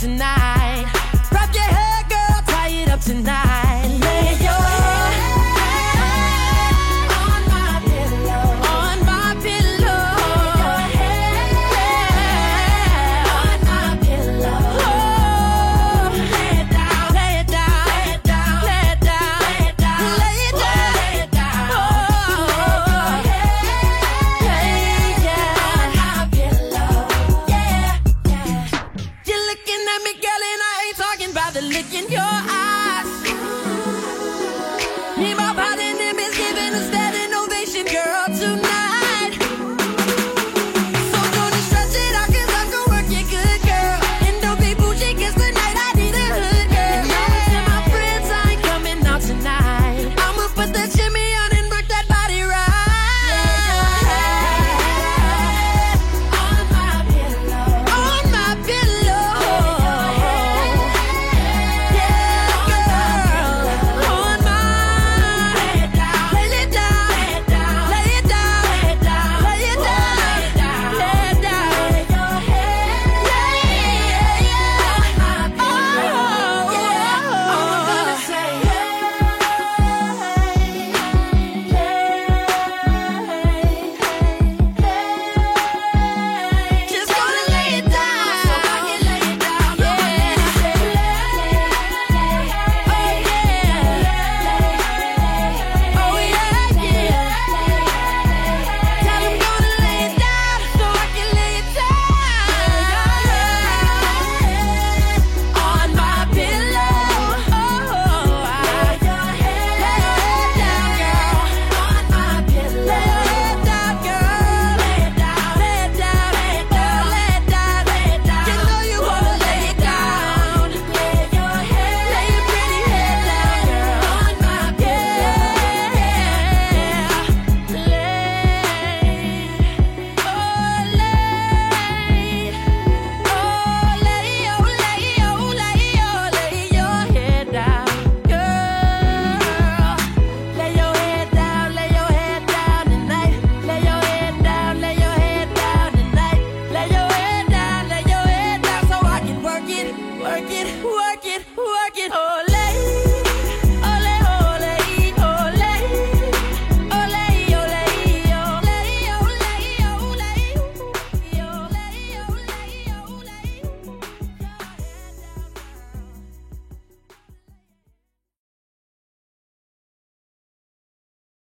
tonight. Drop your hair, girl, tie it up tonight. work it, work